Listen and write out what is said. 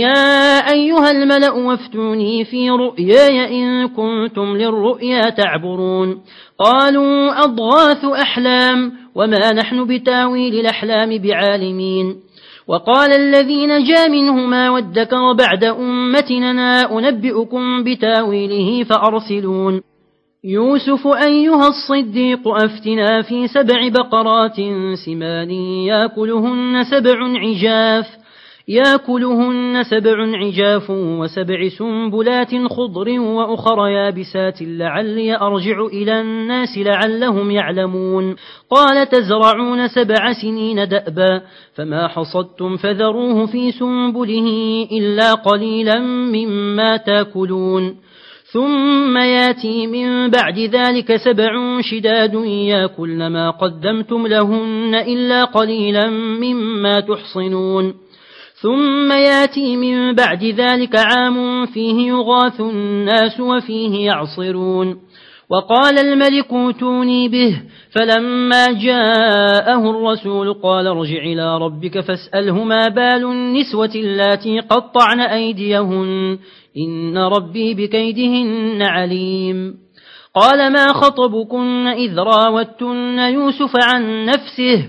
يا أيها الملأ وافتوني في رؤياي إن كنتم للرؤيا تعبرون. قالوا أضغاث أحلام وما نحن بتاويل الأحلام بعالمين. وقال الذي نجا منهما وادكر بعد أمتنا أنبئكم بتاويله فأرسلون. يوسف أيها الصديق أفتنا في سبع بقرات سمان يأكلهن سبع عجاف. ياكلهن سبع عجاف وسبع سنبلات خضر وأخر يابسات لعلي أرجع إلى الناس لعلهم يعلمون. قال تزرعون سبع سنين دأبا فما حصدتم فذروه في سنبله إلا قليلا مما تاكلون. ثم ياتي من بعد ذلك سبع شداد ياكلن ما قدمتم لهن إلا قليلا مما تحصنون. ثم ياتي من بعد ذلك عام فيه يغاث الناس وفيه يعصرون. وقال الملك اوتوني به فلما جاءه الرسول قال ارجع إلى ربك فاسأله ما بال النسوة التي قطعن أيديهن إن ربي بكيدهن عليم. قال ما خطبكن إذ راوتن يوسف عن نفسه؟